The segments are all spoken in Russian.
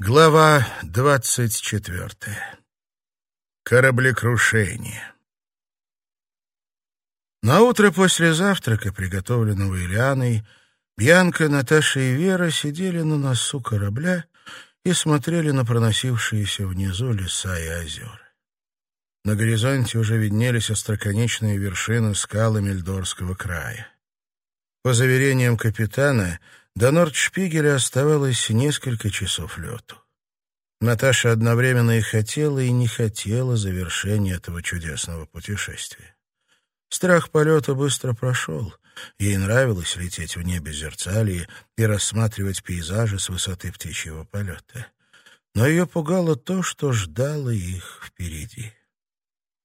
Глава двадцать четвертая. Кораблекрушение. На утро после завтрака, приготовленного Ильяной, Бьянка, Наташа и Вера сидели на носу корабля и смотрели на проносившиеся внизу леса и озера. На горизонте уже виднелись остроконечные вершины скалы Мельдорского края. По заверениям капитана, до Нордшпигеля оставалось несколько часов лету. Наташа одновременно и хотела, и не хотела завершения этого чудесного путешествия. Страх полета быстро прошел. Ей нравилось лететь в небе зерцалии и рассматривать пейзажи с высоты птичьего полета. Но ее пугало то, что ждало их впереди.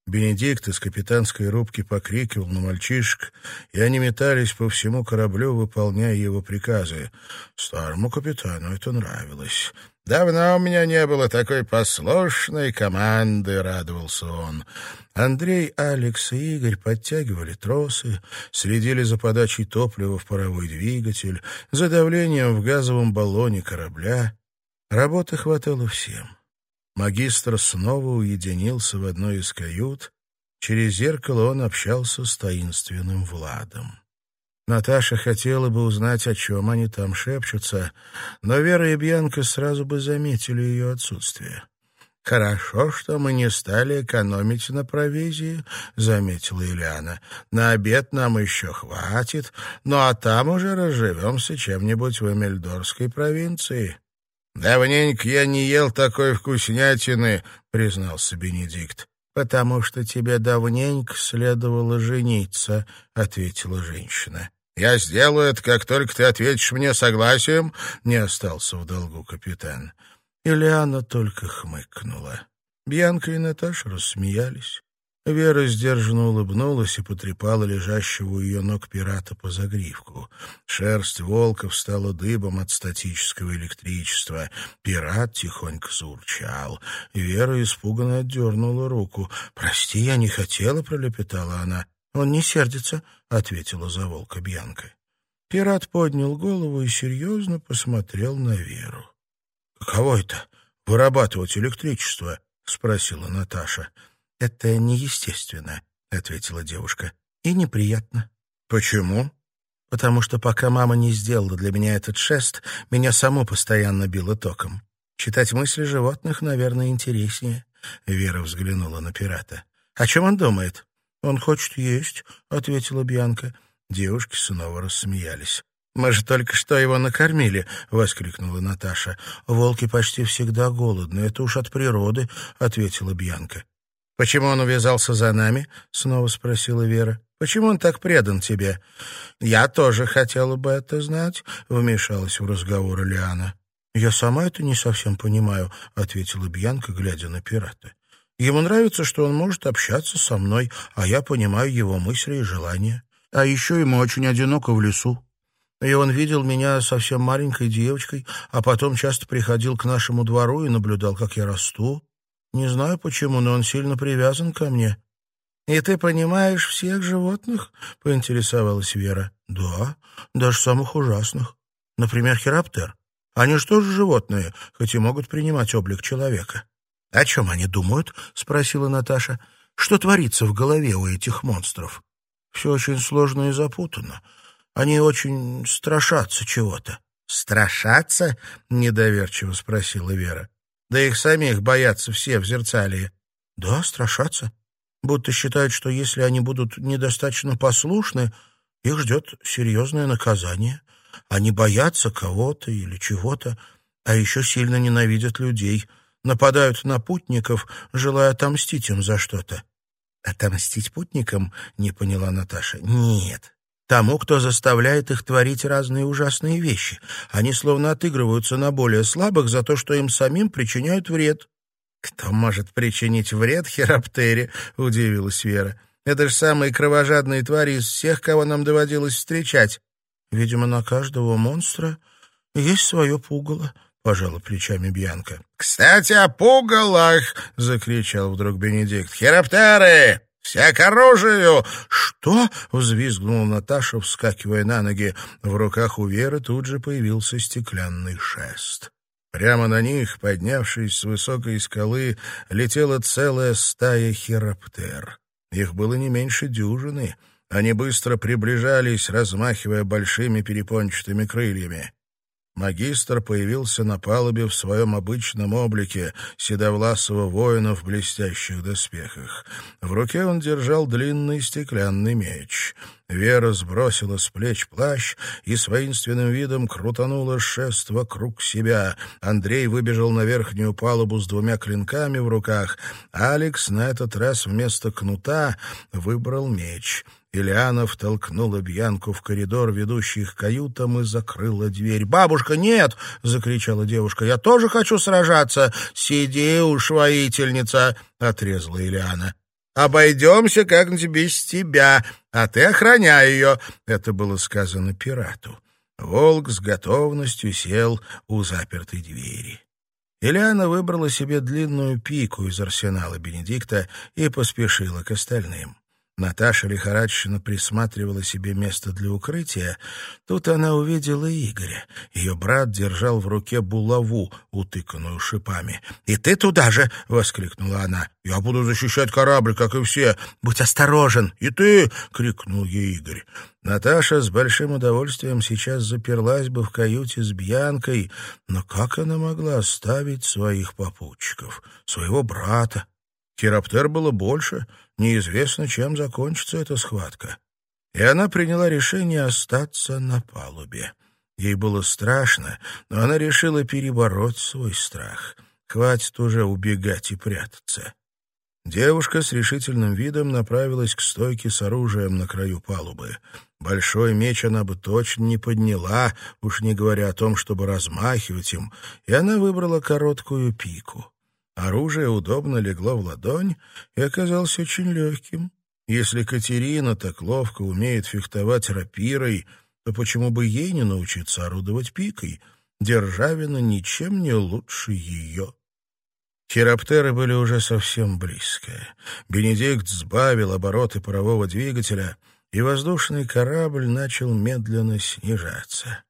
Бенедикт из капитанской рубки покрикивал на мальчишек, и они метались по всему кораблю, выполняя его приказы. Старому капитану это нравилось. «Давно у меня не было такой послушной команды», — радовался он. Андрей, Алекс и Игорь подтягивали тросы, следили за подачей топлива в паровой двигатель, за давлением в газовом баллоне корабля. Работы хватало всем. Магистр снова уединился в одной из кают. Через зеркало он общался с таинственным Владом. Наташа хотела бы узнать, о чем они там шепчутся, но Вера и Бьянка сразу бы заметили ее отсутствие. «Хорошо, что мы не стали экономить на провизии», — заметила Ильяна. «На обед нам еще хватит, ну а там уже разживемся чем-нибудь в Эмельдорской провинции». «Давненько я не ел такой вкуснятины», — признался Бенедикт. «Потому что тебе давненько следовало жениться», — ответила женщина. «Я сделаю это, как только ты ответишь мне согласием», — не остался в долгу капитан. Ильяна только хмыкнула. Бьянка и Наташа рассмеялись. Вера сдержанно улыбнулась и потрепала лежащего у ее ног пирата по загривку. Шерсть волка встала дыбом от статического электричества. Пират тихонько заурчал. Вера испуганно отдернула руку. «Прости, я не хотела», — пролепетала она. «Он не сердится», — ответила за волка Бьянка. Пират поднял голову и серьезно посмотрел на Веру. «Каково это — вырабатывать электричество?» — спросила Наташа. «Это неестественно», — ответила девушка, — «и неприятно». «Почему?» «Потому что пока мама не сделала для меня этот шест, меня само постоянно било током. Читать мысли животных, наверное, интереснее». Вера взглянула на пирата. «О чем он думает?» «Он хочет есть», — ответила Бьянка. Девушки снова рассмеялись. «Мы же только что его накормили!» — воскликнула Наташа. «Волки почти всегда голодны. Это уж от природы», — ответила Бьянка. «Почему он увязался за нами?» — снова спросила Вера. «Почему он так предан тебе?» «Я тоже хотела бы это знать», — вмешалась в разговор Лиана. «Я сама это не совсем понимаю», — ответила Бьянка, глядя на пирата. «Ему нравится, что он может общаться со мной, а я понимаю его мысли и желания. А еще ему очень одиноко в лесу. И он видел меня совсем маленькой девочкой, а потом часто приходил к нашему двору и наблюдал, как я расту. Не знаю почему, но он сильно привязан ко мне. «И ты понимаешь всех животных?» — поинтересовалась Вера. «Да, даже самых ужасных. Например, хироптер. Они что же животные, хоть и могут принимать облик человека?» «О чем они думают?» — спросила Наташа. «Что творится в голове у этих монстров?» «Все очень сложно и запутанно. Они очень страшатся чего-то». «Страшатся?» — недоверчиво спросила Вера. Да их самих боятся все в зерцалии. Да, страшатся. Будто считают, что если они будут недостаточно послушны, их ждет серьезное наказание. Они боятся кого-то или чего-то, а еще сильно ненавидят людей, нападают на путников, желая отомстить им за что-то. «Отомстить путникам?» — не поняла Наташа. «Нет, тому, кто заставляет их творить разные ужасные вещи. Они словно отыгрываются на более слабых за то, что им самим причиняют вред. «Кто может причинить вред Хероптере?» — удивилась Вера. «Это же самые кровожадные твари из всех, кого нам доводилось встречать. Видимо, на каждого монстра есть свое пугало». — пожала плечами Бьянка. «Кстати, о пугалах!» — закричал вдруг Бенедикт. «Хероптеры! «Все к оружию!» «Что?» — взвизгнула Наташа, вскакивая на ноги. В руках у Веры тут же появился стеклянный шест. Прямо на них, поднявшись с высокой скалы, летела целая стая хироптер. Их было не меньше дюжины. Они быстро приближались, размахивая большими перепончатыми крыльями. Магистр появился на палубе в своем обычном облике седовласого воина в блестящих доспехах. В руке он держал длинный стеклянный меч. Вера сбросила с плеч плащ и с воинственным видом крутанула шест вокруг себя. Андрей выбежал на верхнюю палубу с двумя клинками в руках. Алекс на этот раз вместо кнута выбрал меч — Ильяна втолкнула Бьянку в коридор, ведущий к каютам, и закрыла дверь. «Бабушка, нет!» — закричала девушка. «Я тоже хочу сражаться!» «Сиди уж, воительница!» — отрезала Ильяна. «Обойдемся как-нибудь без тебя, а ты охраняй ее!» Это было сказано пирату. Волк с готовностью сел у запертой двери. Ильяна выбрала себе длинную пику из арсенала Бенедикта и поспешила к остальным. Наташа лихорадочно присматривала себе место для укрытия. Тут она увидела Игоря. Ее брат держал в руке булаву, утыканную шипами. «И ты туда же!» — воскликнула она. «Я буду защищать корабль, как и все. Будь осторожен! И ты!» — крикнул ей Игорь. Наташа с большим удовольствием сейчас заперлась бы в каюте с Бьянкой, но как она могла оставить своих попутчиков, своего брата? Хироптер было больше — Неизвестно, чем закончится эта схватка. И она приняла решение остаться на палубе. Ей было страшно, но она решила перебороть свой страх. Хватит уже убегать и прятаться. Девушка с решительным видом направилась к стойке с оружием на краю палубы. Большой меч она бы точно не подняла, уж не говоря о том, чтобы размахивать им, и она выбрала короткую пику. Оружие удобно легло в ладонь и оказалось очень легким. Если Катерина так ловко умеет фехтовать рапирой, то почему бы ей не научиться орудовать пикой? Державина ничем не лучше ее. Хироптеры были уже совсем близко. Бенедикт сбавил обороты парового двигателя, и воздушный корабль начал медленно снижаться.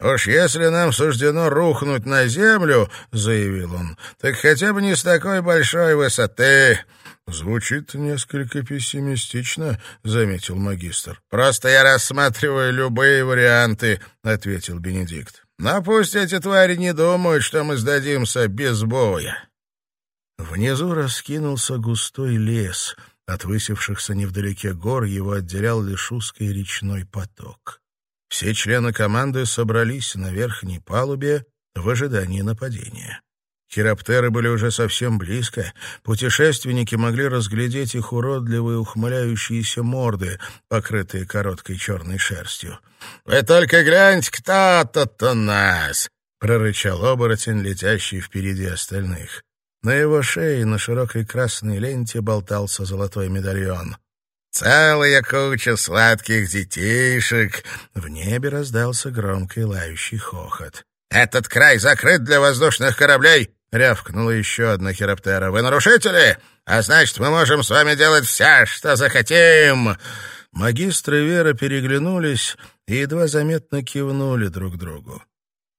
«Уж если нам суждено рухнуть на землю, — заявил он, — так хотя бы не с такой большой высоты». «Звучит несколько пессимистично», — заметил магистр. «Просто я рассматриваю любые варианты», — ответил Бенедикт. «Но пусть эти твари не думают, что мы сдадимся без боя». Внизу раскинулся густой лес. От высевшихся невдалеке гор его отделял лишь узкий речной поток. Все члены команды собрались на верхней палубе в ожидании нападения. Хироптеры были уже совсем близко. Путешественники могли разглядеть их уродливые ухмыляющиеся морды, покрытые короткой черной шерстью. «Вы только гляньте, кто тут у нас!» — прорычал оборотень, летящий впереди остальных. На его шее на широкой красной ленте болтался золотой медальон. Целая куча сладких детишек!» В небе раздался громкий лающий хохот. «Этот край закрыт для воздушных кораблей!» — рявкнула еще одна хироптера. «Вы нарушители? А значит, мы можем с вами делать все, что захотим!» Магистры Вера переглянулись и едва заметно кивнули друг другу.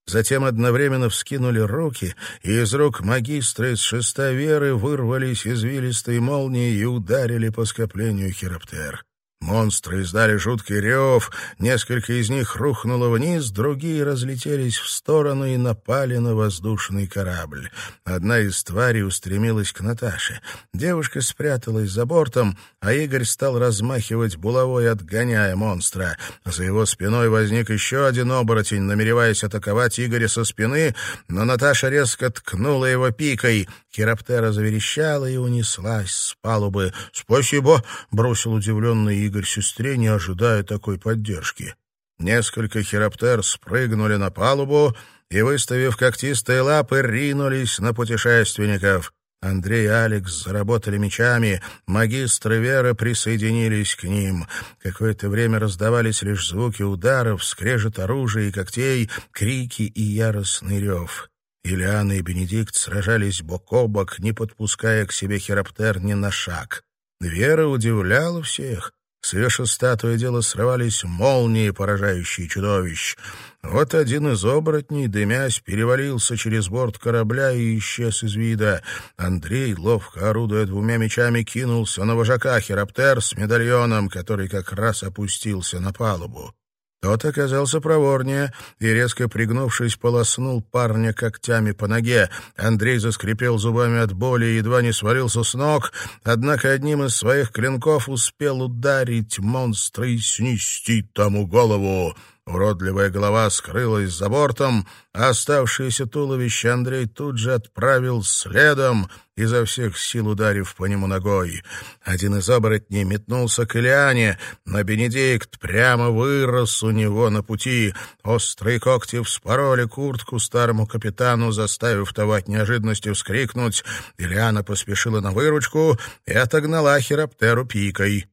Затем одновременно вскинули руки, и из рук магистра из шеста веры вырвались извилистые молнии и ударили по скоплению хироптер. Монстры издали жуткий рев, несколько из них рухнуло вниз, другие разлетелись в сторону и напали на воздушный корабль. Одна из тварей устремилась к Наташе. Девушка спряталась за бортом, а Игорь стал размахивать булавой, отгоняя монстра. За его спиной возник еще один оборотень, намереваясь атаковать Игоря со спины, но Наташа резко ткнула его пикой. Хироптера заверещала и унеслась с палубы. «Спасибо!» — бросил удивленный Игорь Игорь сестре, не ожидая такой поддержки. Несколько хироптер спрыгнули на палубу и, выставив когтистые лапы, ринулись на путешественников. Андрей и Алекс заработали мечами, магистры Вера присоединились к ним. Какое-то время раздавались лишь звуки ударов, скрежет оружия и когтей, крики и яростный рев. Ильяна и Бенедикт сражались бок о бок, не подпуская к себе хироптер ни на шаг. Вера удивляла всех. С верши то и дело срывались молнии, поражающие чудовищ. Вот один из оборотней, дымясь, перевалился через борт корабля и исчез из вида. Андрей, ловко орудуя двумя мечами, кинулся на вожака Хераптер с медальоном, который как раз опустился на палубу. Тот оказался проворнее и, резко пригнувшись, полоснул парня когтями по ноге. Андрей заскрипел зубами от боли и едва не свалился с ног, однако одним из своих клинков успел ударить монстра и снести тому голову. Уродливая голова скрылась за бортом, а оставшееся туловище Андрей тут же отправил следом, изо всех сил ударив по нему ногой. Один из оборотней метнулся к Ильяне, но Бенедикт прямо вырос у него на пути. Острые когти вспороли куртку старому капитану, заставив того от неожиданности вскрикнуть. Ильяна поспешила на выручку и отогнала Хироптеру пикой.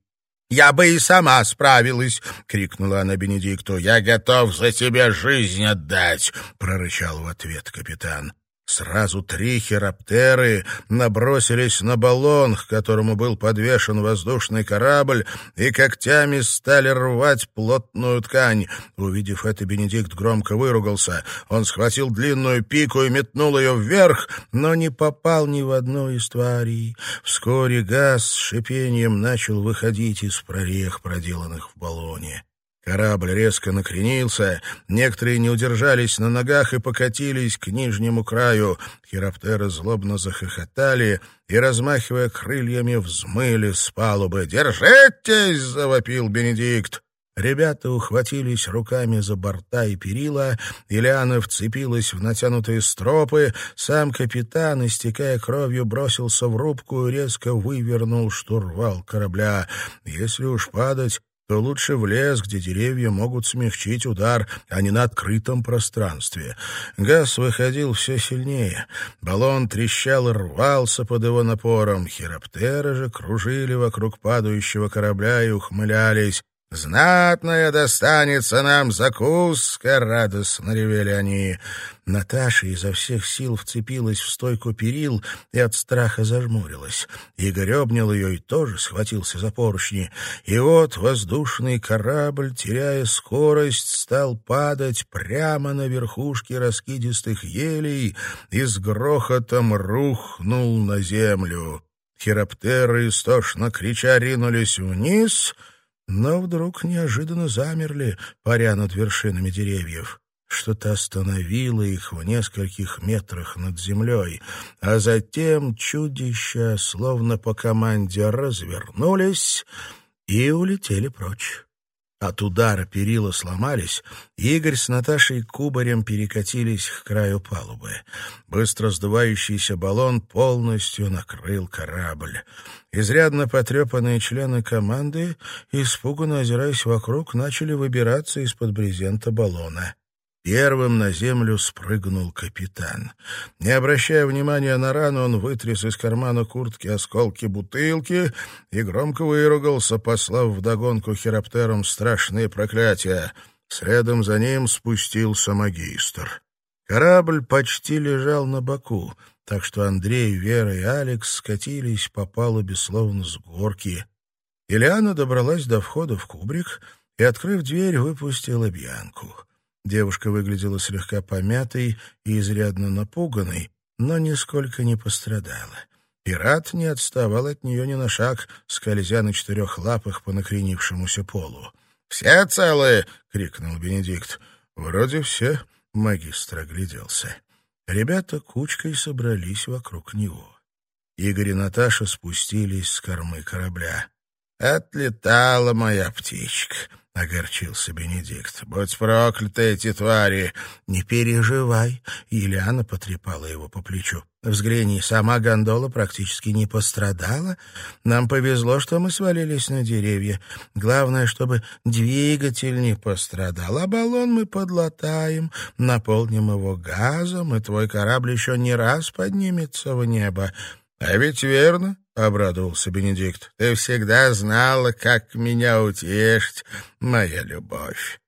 «Я бы и сама справилась!» — крикнула она Бенедикту. «Я готов за тебя жизнь отдать!» — прорычал в ответ капитан. Сразу три хироптеры набросились на баллон, к которому был подвешен воздушный корабль, и когтями стали рвать плотную ткань. Увидев это, Бенедикт громко выругался. Он схватил длинную пику и метнул ее вверх, но не попал ни в одну из тварей. Вскоре газ с шипением начал выходить из прорех, проделанных в баллоне. Корабль резко накренился, некоторые не удержались на ногах и покатились к нижнему краю. Хироптеры злобно захохотали и, размахивая крыльями, взмыли с палубы. «Держитесь!» — завопил Бенедикт. Ребята ухватились руками за борта и перила, Ильяна вцепилась в натянутые стропы, сам капитан, истекая кровью, бросился в рубку и резко вывернул штурвал корабля. Если уж падать, то лучше в лес, где деревья могут смягчить удар, а не на открытом пространстве. Газ выходил все сильнее. Баллон трещал и рвался под его напором. Хироптеры же кружили вокруг падающего корабля и ухмылялись. «Знатная достанется нам закуска!» — радостно ревели они. Наташа изо всех сил вцепилась в стойку перил и от страха зажмурилась. Игорь обнял ее и тоже схватился за поручни. И вот воздушный корабль, теряя скорость, стал падать прямо на верхушки раскидистых елей и с грохотом рухнул на землю. Хироптеры, истошно крича, ринулись вниз — но вдруг неожиданно замерли, паря над вершинами деревьев. Что-то остановило их в нескольких метрах над землей, а затем чудища, словно по команде, развернулись и улетели прочь. От удара перила сломались, Игорь с Наташей кубарем перекатились к краю палубы. Быстро сдувающийся баллон полностью накрыл корабль. Изрядно потрепанные члены команды, испуганно озираясь вокруг, начали выбираться из-под брезента баллона. Первым на землю спрыгнул капитан. Не обращая внимания на рану, он вытряс из кармана куртки осколки бутылки и громко выругался, послав вдогонку хироптерам страшные проклятия. Следом за ним спустился магистр. Корабль почти лежал на боку, так что Андрей, Вера и Алекс скатились по палубе словно с горки. Ильяна добралась до входа в кубрик и, открыв дверь, выпустила Бьянку. Девушка выглядела слегка помятой и изрядно напуганной, но нисколько не пострадала. Пират не отставал от нее ни на шаг, скользя на четырех лапах по накренившемуся полу. «Все целые!» — крикнул Бенедикт. «Вроде все», — магистр огляделся. Ребята кучкой собрались вокруг него. Игорь и Наташа спустились с кормы корабля. «Отлетала моя птичка», — огорчился Бенедикт. «Будь прокляты эти твари!» «Не переживай!» — Еляна потрепала его по плечу. «Взгляни, сама гондола практически не пострадала. Нам повезло, что мы свалились на деревья. Главное, чтобы двигатель не пострадал, а баллон мы подлатаем, наполним его газом, и твой корабль еще не раз поднимется в небо». «А ведь верно!» — обрадовался Бенедикт. — Ты всегда знала, как меня утешить, моя любовь.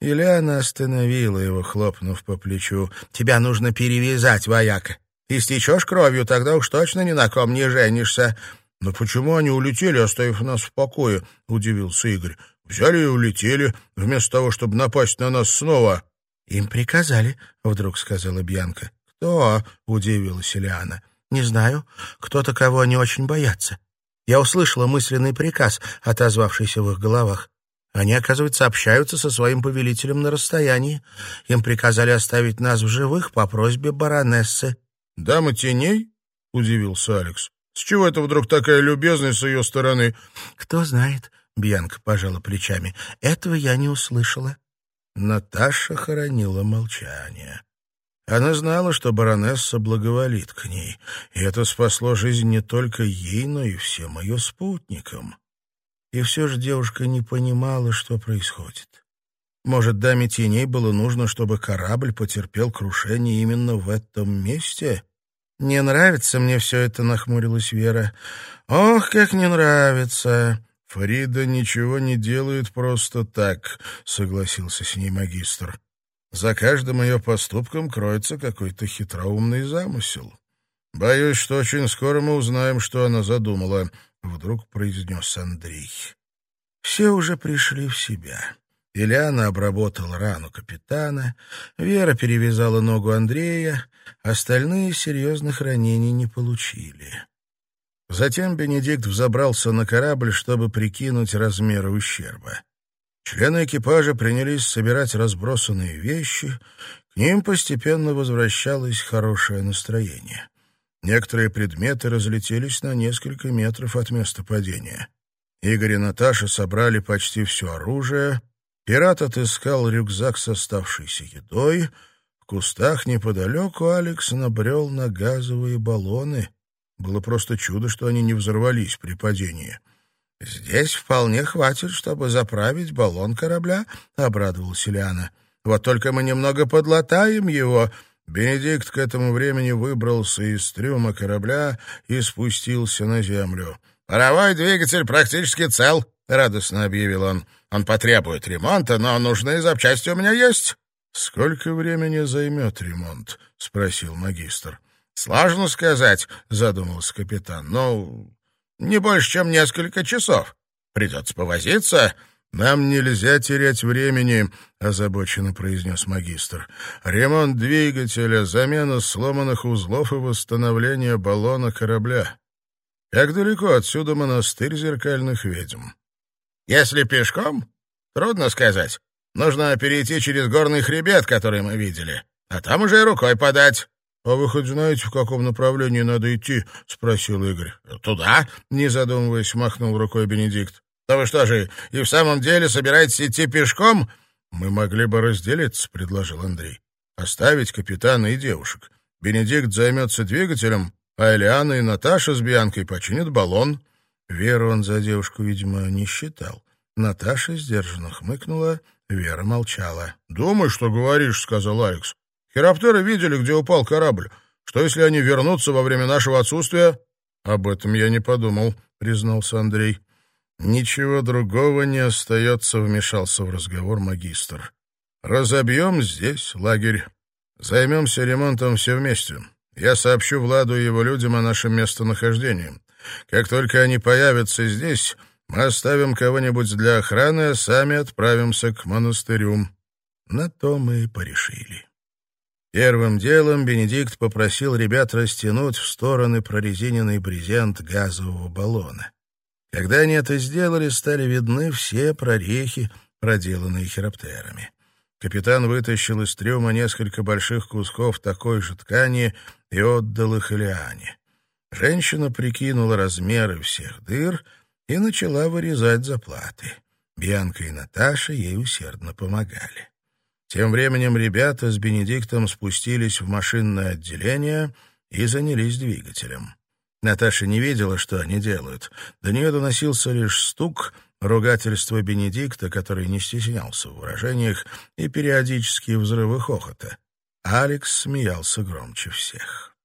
Ильяна остановила его, хлопнув по плечу. — Тебя нужно перевязать, вояка. Истечешь кровью, тогда уж точно ни на ком не женишься. «Но почему они улетели, оставив нас в покое?» — удивился Игорь. «Взяли и улетели, вместо того, чтобы напасть на нас снова». «Им приказали», — вдруг сказала Бьянка. «Кто?» — удивилась Ильяна. «Не знаю. Кто-то, кого они очень боятся. Я услышала мысленный приказ, отозвавшийся в их головах. Они, оказывается, общаются со своим повелителем на расстоянии. Им приказали оставить нас в живых по просьбе баронессы». «Дама теней?» — удивился Алекс. «С чего это вдруг такая любезность с ее стороны?» «Кто знает», — Бьянка пожала плечами. «Этого я не услышала». Наташа хоронила молчание. Она знала, что баронесса благоволит к ней, и это спасло жизнь не только ей, но и всем ее спутникам. И все же девушка не понимала, что происходит. Может, даме теней было нужно, чтобы корабль потерпел крушение именно в этом месте? «Не нравится мне все это», — нахмурилась Вера. «Ох, как не нравится!» «Фарида ничего не делает просто так», — согласился с ней магистр. «За каждым ее поступком кроется какой-то хитроумный замысел. Боюсь, что очень скоро мы узнаем, что она задумала», — вдруг произнес Андрей. Все уже пришли в себя. Ильяна обработала рану капитана, Вера перевязала ногу Андрея, остальные серьезных ранений не получили. Затем Бенедикт взобрался на корабль, чтобы прикинуть размеры ущерба. Члены экипажа принялись собирать разбросанные вещи, к ним постепенно возвращалось хорошее настроение. Некоторые предметы разлетелись на несколько метров от места падения. Игорь и Наташа собрали почти все оружие. Пират отыскал рюкзак с оставшейся едой. В кустах неподалеку Алекс набрел на газовые баллоны. Было просто чудо, что они не взорвались при падении. «Здесь вполне хватит, чтобы заправить баллон корабля», — обрадовалась Ильяна. «Вот только мы немного подлатаем его», Бенедикт к этому времени выбрался из трюма корабля и спустился на землю. «Паровой двигатель практически цел», — радостно объявил он. «Он потребует ремонта, но нужные запчасти у меня есть». «Сколько времени займет ремонт?» — спросил магистр. «Сложно сказать», — задумался капитан. «Ну, не больше, чем несколько часов. Придется повозиться». «Нам нельзя терять времени», — озабоченно произнес магистр. «Ремонт двигателя, замена сломанных узлов и восстановление баллона корабля. Как далеко отсюда монастырь зеркальных ведьм?» «Если пешком? Трудно сказать. Нужно перейти через горный хребет, который мы видели, а там уже рукой подать». «А вы хоть знаете, в каком направлении надо идти?» — спросил Игорь. «Туда?» — не задумываясь, махнул рукой Бенедикт. «Да вы что же, и в самом деле собираетесь идти пешком?» «Мы могли бы разделиться», — предложил Андрей. «Оставить капитана и девушек. Бенедикт займется двигателем, а Элиана и Наташа с Бианкой починят баллон». Веру он за девушку, видимо, не считал. Наташа сдержанно хмыкнула, Вера молчала. «Думай, что говоришь», — сказал Алекс. «Хироптеры видели, где упал корабль. Что, если они вернутся во время нашего отсутствия?» «Об этом я не подумал», — признался Андрей. «Ничего другого не остается», — вмешался в разговор магистр. «Разобьем здесь лагерь. Займемся ремонтом все вместе. Я сообщу Владу и его людям о нашем местонахождении. Как только они появятся здесь, мы оставим кого-нибудь для охраны, а сами отправимся к монастырю». На то мы и порешили. Первым делом Бенедикт попросил ребят растянуть в стороны прорезиненный брезент газового баллона. Когда они это сделали, стали видны все прорехи, проделанные хироптерами. Капитан вытащил из трюма несколько больших кусков такой же ткани и отдал их Илиане. Женщина прикинула размеры всех дыр и начала вырезать заплаты. Бьянка и Наташа ей усердно помогали. Тем временем ребята с Бенедиктом спустились в машинное отделение и занялись двигателем. Наташа не видела, что они делают. До нее доносился лишь стук, ругательство Бенедикта, который не стеснялся в выражениях, и периодические взрывы хохота. Алекс смеялся громче всех.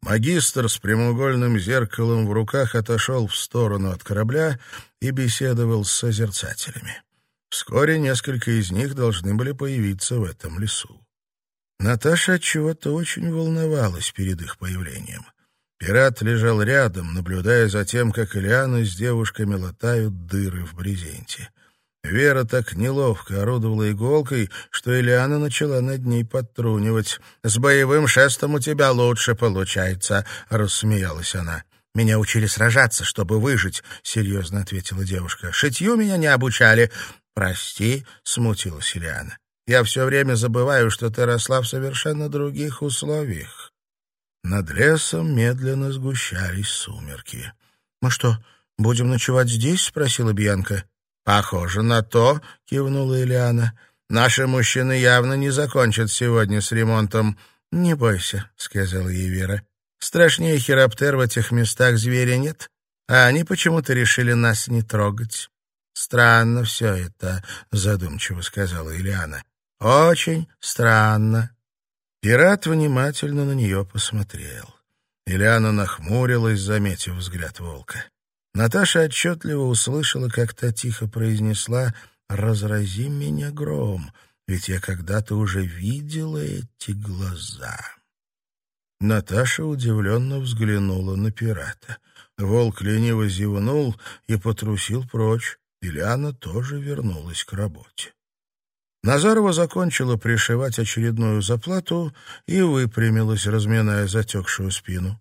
Магистр с прямоугольным зеркалом в руках отошел в сторону от корабля и беседовал с созерцателями. Вскоре несколько из них должны были появиться в этом лесу. Наташа от чего-то очень волновалась перед их появлением. Пират лежал рядом, наблюдая за тем, как Ильяна с девушками латают дыры в брезенте. Вера так неловко орудовала иголкой, что Ильяна начала над ней подтрунивать. «С боевым шестом у тебя лучше получается», — рассмеялась она. «Меня учили сражаться, чтобы выжить», — серьезно ответила девушка. «Шитью меня не обучали». «Прости», — смутилась Ильяна. «Я все время забываю, что ты росла в совершенно других условиях». Над лесом медленно сгущались сумерки. «Мы что, будем ночевать здесь?» — спросила Бьянка. «Похоже на то», — кивнула Ильяна. «Наши мужчины явно не закончат сегодня с ремонтом». «Не бойся», — сказала ей Вера. «Страшнее хироптер в этих местах зверя нет, а они почему-то решили нас не трогать». «Странно все это», — задумчиво сказала Ильяна. «Очень странно». Пират внимательно на нее посмотрел. Ильяна нахмурилась, заметив взгляд волка. Наташа отчетливо услышала, как та тихо произнесла «Разрази меня гром, ведь я когда-то уже видела эти глаза». Наташа удивленно взглянула на пирата. Волк лениво зевнул и потрусил прочь. Ильяна тоже вернулась к работе. Назарова закончила пришивать очередную заплату и выпрямилась, разминая затекшую спину.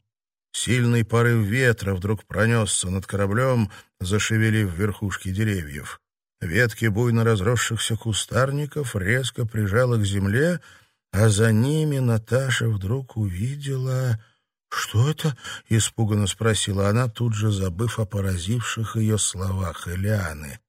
Сильный порыв ветра вдруг пронесся над кораблем, зашевелив верхушки деревьев. Ветки буйно разросшихся кустарников резко прижало к земле, а за ними Наташа вдруг увидела... «Что это?» — испуганно спросила она, тут же забыв о поразивших ее словах Элианы.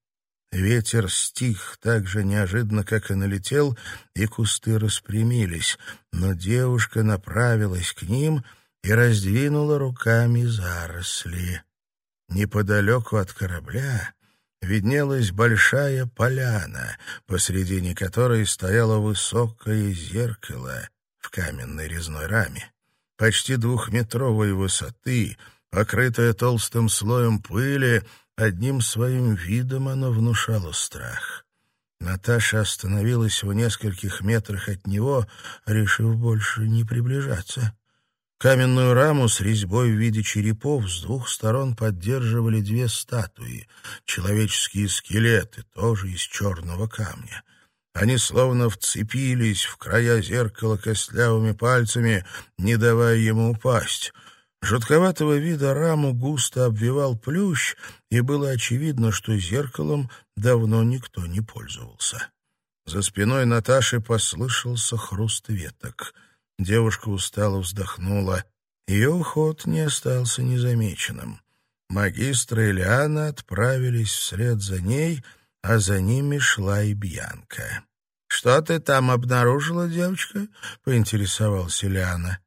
Ветер стих так же неожиданно, как и налетел, и кусты распрямились, но девушка направилась к ним и раздвинула руками заросли. Неподалеку от корабля виднелась большая поляна, посредине которой стояло высокое зеркало в каменной резной раме. Почти двухметровой высоты, покрытое толстым слоем пыли, Одним своим видом оно внушало страх. Наташа остановилась в нескольких метрах от него, решив больше не приближаться. Каменную раму с резьбой в виде черепов с двух сторон поддерживали две статуи, человеческие скелеты, тоже из черного камня. Они словно вцепились в края зеркала костлявыми пальцами, не давая ему упасть. Жутковатого вида раму густо обвивал плющ, и было очевидно, что зеркалом давно никто не пользовался. За спиной Наташи послышался хруст веток. Девушка устало вздохнула. Ее уход не остался незамеченным. Магистр и Лиана отправились вслед за ней, а за ними шла и Бьянка. «Что ты там обнаружила, девочка?» — поинтересовался Лиана.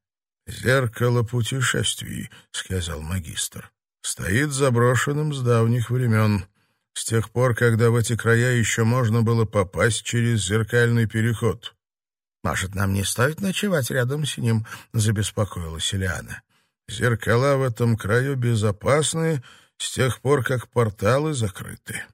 «Зеркало путешествий», — сказал магистр. «Стоит заброшенным с давних времен. С тех пор, когда в эти края еще можно было попасть через зеркальный переход». «Может, нам не стоит ночевать рядом с ним?» — забеспокоилась Ильяна. «Зеркала в этом краю безопасны с тех пор, как порталы закрыты.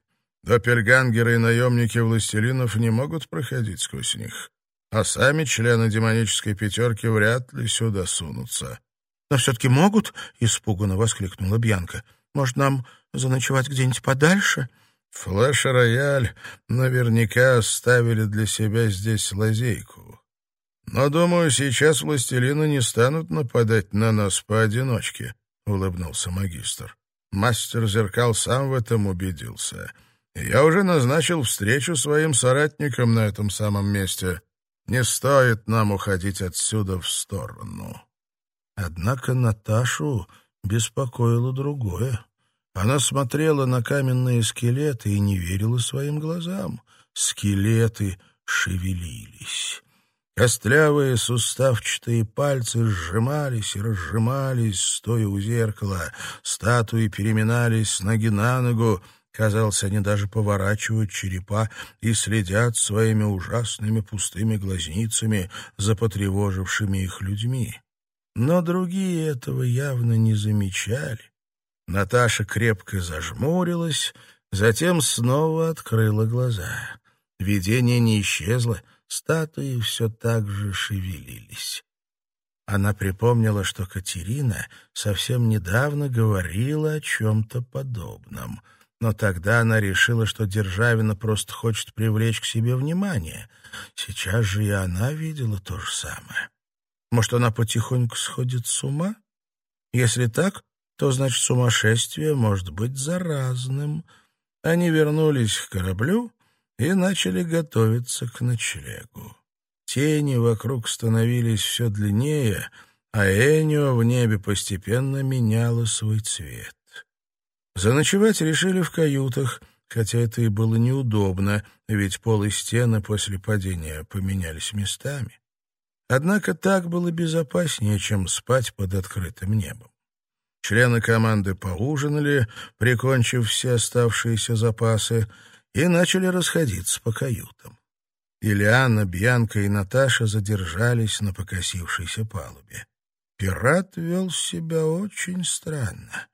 Доппельгангеры и наемники властелинов не могут проходить сквозь них а сами члены демонической пятерки вряд ли сюда сунутся. — Но все-таки могут? — испуганно воскликнула Бьянка. — Может, нам заночевать где-нибудь подальше? Флэш и рояль наверняка оставили для себя здесь лазейку. Но, думаю, сейчас властелины не станут нападать на нас поодиночке, — улыбнулся магистр. Мастер зеркал сам в этом убедился. Я уже назначил встречу своим соратникам на этом самом месте. Не стоит нам уходить отсюда в сторону. Однако Наташу беспокоило другое. Она смотрела на каменные скелеты и не верила своим глазам. Скелеты шевелились. Костлявые суставчатые пальцы сжимались и разжимались, стоя у зеркала. Статуи переминались с ноги на ногу, Казалось, они даже поворачивают черепа и следят своими ужасными пустыми глазницами за потревожившими их людьми. Но другие этого явно не замечали. Наташа крепко зажмурилась, затем снова открыла глаза. Видение не исчезло, статуи все так же шевелились. Она припомнила, что Катерина совсем недавно говорила о чем-то подобном. Но тогда она решила, что Державина просто хочет привлечь к себе внимание. Сейчас же и она видела то же самое. Может, она потихоньку сходит с ума? Если так, то, значит, сумасшествие может быть заразным. Они вернулись к кораблю и начали готовиться к ночлегу. Тени вокруг становились все длиннее, а Энио в небе постепенно меняло свой цвет. Заночевать решили в каютах, хотя это и было неудобно, ведь пол и стены после падения поменялись местами. Однако так было безопаснее, чем спать под открытым небом. Члены команды поужинали, прикончив все оставшиеся запасы, и начали расходиться по каютам. Ильяна, Бьянка и Наташа задержались на покосившейся палубе. Пират вел себя очень странно.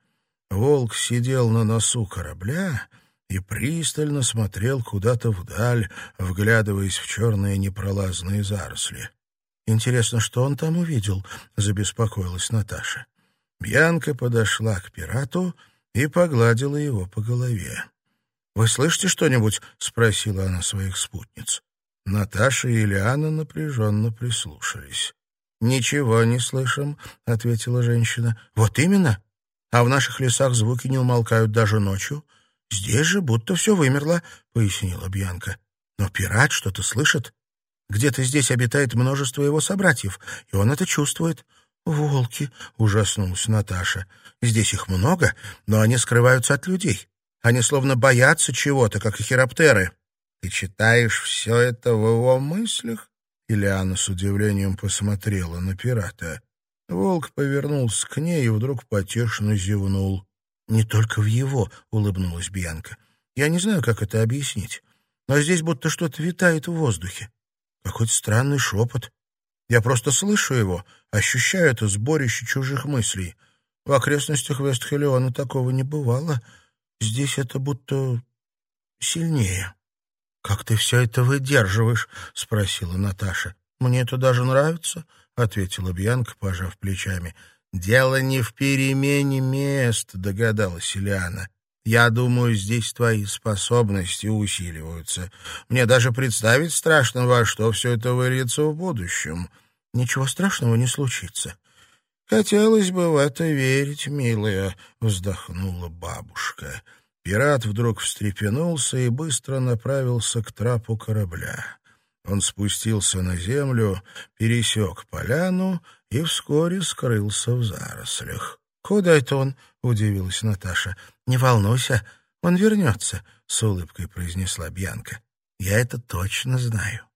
Волк сидел на носу корабля и пристально смотрел куда-то вдаль, вглядываясь в черные непролазные заросли. «Интересно, что он там увидел?» — забеспокоилась Наташа. Бьянка подошла к пирату и погладила его по голове. «Вы слышите что-нибудь?» — спросила она своих спутниц. Наташа и Ильяна напряженно прислушались. «Ничего не слышим», — ответила женщина. «Вот именно. А в наших лесах звуки не умолкают даже ночью. Здесь же будто все вымерло», — пояснила Бьянка. «Но пират что-то слышит. Где-то здесь обитает множество его собратьев, и он это чувствует». «Волки!» — ужаснулась Наташа. «Здесь их много, но они скрываются от людей. Они словно боятся чего-то, как и хироптеры». «Ты читаешь все это в его мыслях?» Ильяна с удивлением посмотрела на пирата. Волк повернулся к ней и вдруг потешно зевнул. «Не только в его», — улыбнулась Бьянка. «Я не знаю, как это объяснить, но здесь будто что-то витает в воздухе. Какой-то странный шепот. Я просто слышу его, ощущаю это сборище чужих мыслей. В окрестностях Вестхелиона такого не бывало. Здесь это будто сильнее». «Как ты все это выдерживаешь?» — спросила Наташа. «Мне это даже нравится», — ответила Бьянка, пожав плечами. «Дело не в перемене мест», — догадалась Ильяна. «Я думаю, здесь твои способности усиливаются. Мне даже представить страшно, во что все это выльется в будущем. Ничего страшного не случится». «Хотелось бы в это верить, милая», — вздохнула бабушка. Пират вдруг встрепенулся и быстро направился к трапу корабля. Он спустился на землю, пересек поляну и вскоре скрылся в зарослях. «Куда это он?» — удивилась Наташа. «Не волнуйся, он вернется», — с улыбкой произнесла Бьянка. «Я это точно знаю».